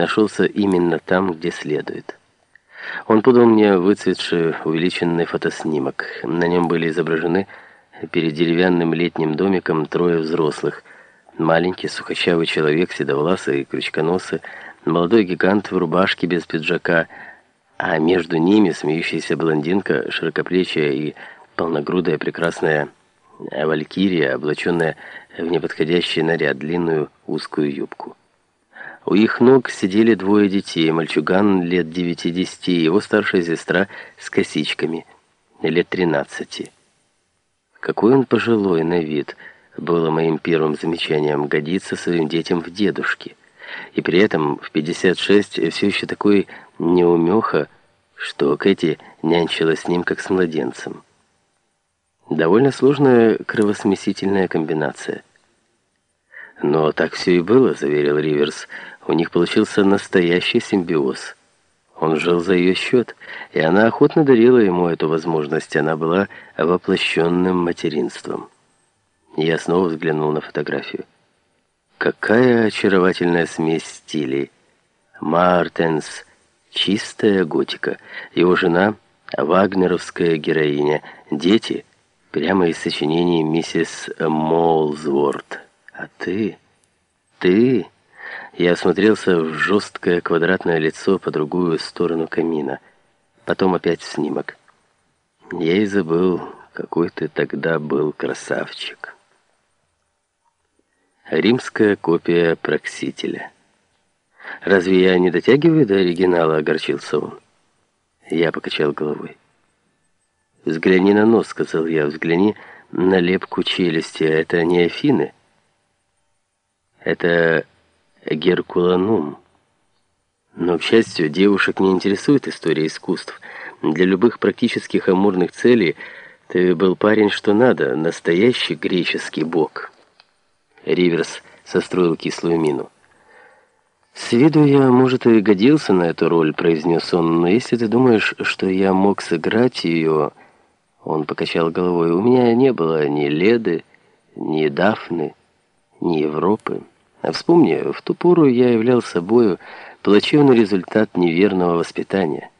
нашелся именно там, где следует. Он подал мне выцветший увеличенный фотоснимок. На нем были изображены перед деревянным летним домиком трое взрослых. Маленький сухощавый человек, седовласый и крючконосый, молодой гигант в рубашке без пиджака, а между ними смеющаяся блондинка, широкоплечая и полногрудая прекрасная валькирия, облаченная в неподходящий наряд, длинную узкую юбку. У их ног сидели двое детей, мальчуган лет девяти-десяти, его старшая сестра с косичками, лет тринадцати. Какой он пожилой на вид, было моим первым замечанием, годится своим детям в дедушке. И при этом в 56 все еще такой неумеха, что Кэти нянчила с ним как с младенцем. Довольно сложная кровосмесительная комбинация. Но так все и было, заверил Риверс. У них получился настоящий симбиоз. Он жил за ее счет, и она охотно дарила ему эту возможность. Она была воплощенным материнством. Я снова взглянул на фотографию. Какая очаровательная смесь стилей. Мартенс, чистая готика. Его жена — вагнеровская героиня. Дети — прямо из сочинений миссис Молзворт. А ты... ты... Я осмотрелся в жесткое квадратное лицо по другую сторону камина. Потом опять в снимок. Я и забыл, какой ты тогда был красавчик. Римская копия Проксителя. «Разве я не дотягиваю до оригинала?» — огорчился он. Я покачал головой. «Взгляни на нос», — сказал я, — «взгляни на лепку челюсти. Это не Афины. Это Геркуланум. Но, к счастью, девушек не интересует история искусств. Для любых практических амурных целей ты был парень что надо, настоящий греческий бог». Риверс состроил кислую мину. «С виду я, может, и годился на эту роль», — произнес он, «но если ты думаешь, что я мог сыграть ее...» Он покачал головой. «У меня не было ни Леды, ни Дафны, ни Европы. А вспомни, в ту пору я являл собою плачевный результат неверного воспитания».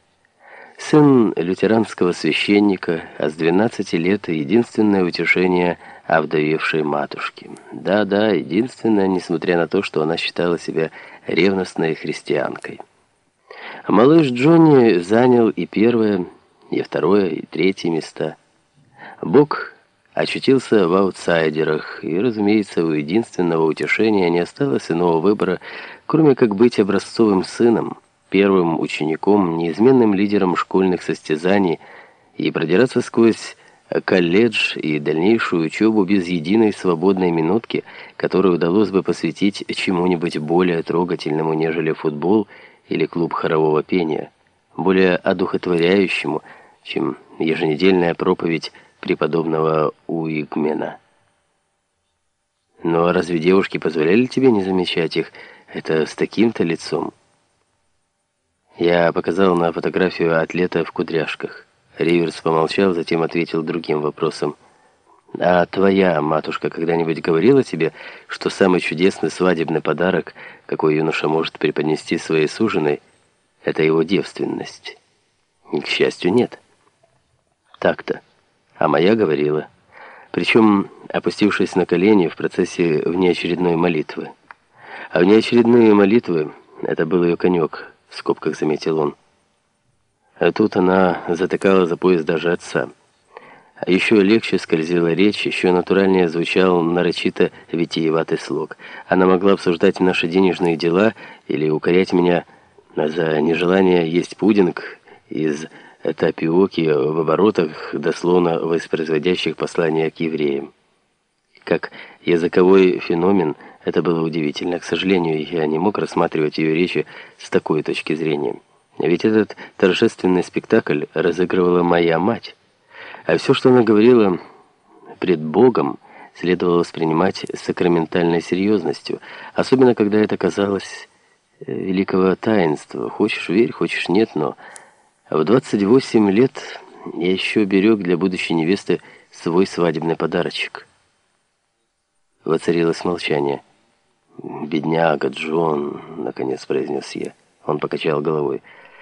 Сын лютеранского священника, а с 12 лет единственное утешение овдовевшей матушки. Да-да, единственное, несмотря на то, что она считала себя ревностной христианкой. Малыш Джонни занял и первое, и второе, и третье места. Бог очутился в аутсайдерах, и, разумеется, у единственного утешения не осталось иного выбора, кроме как быть образцовым сыном, первым учеником, неизменным лидером школьных состязаний и продираться сквозь колледж и дальнейшую учебу без единой свободной минутки, которую удалось бы посвятить чему-нибудь более трогательному, нежели футбол или клуб хорового пения, более одухотворяющему, чем еженедельная проповедь преподобного Уигмена. Но разве девушки позволяли тебе не замечать их? Это с таким-то лицом. Я показал на фотографию атлета в кудряшках. Риверс помолчал, затем ответил другим вопросом. «А твоя матушка когда-нибудь говорила тебе, что самый чудесный свадебный подарок, какой юноша может преподнести своей суженой, это его девственность?» «К счастью, нет». «Так-то. А моя говорила. Причем, опустившись на колени в процессе внеочередной молитвы. А внеочередные молитвы — это был ее конек» в скобках заметил он. А тут она затыкала за пояс даже отца. А еще легче скользила речь, еще натуральнее звучал нарочито витиеватый слог. Она могла обсуждать наши денежные дела или укорять меня за нежелание есть пудинг из тапиоки в оборотах, дословно воспроизводящих послания к евреям. Как языковой феномен – это было удивительно. К сожалению, я не мог рассматривать ее речи с такой точки зрения. Ведь этот торжественный спектакль разыгрывала моя мать. А все, что она говорила пред Богом, следовало воспринимать с сакраментальной серьезностью, особенно когда это казалось э, великого таинства. Хочешь верь, хочешь нет, но в 28 лет я еще берег для будущей невесты свой свадебный подарочек. Воцарилось молчание. «Бедняга Джон», — наконец произнес я. Он покачал головой.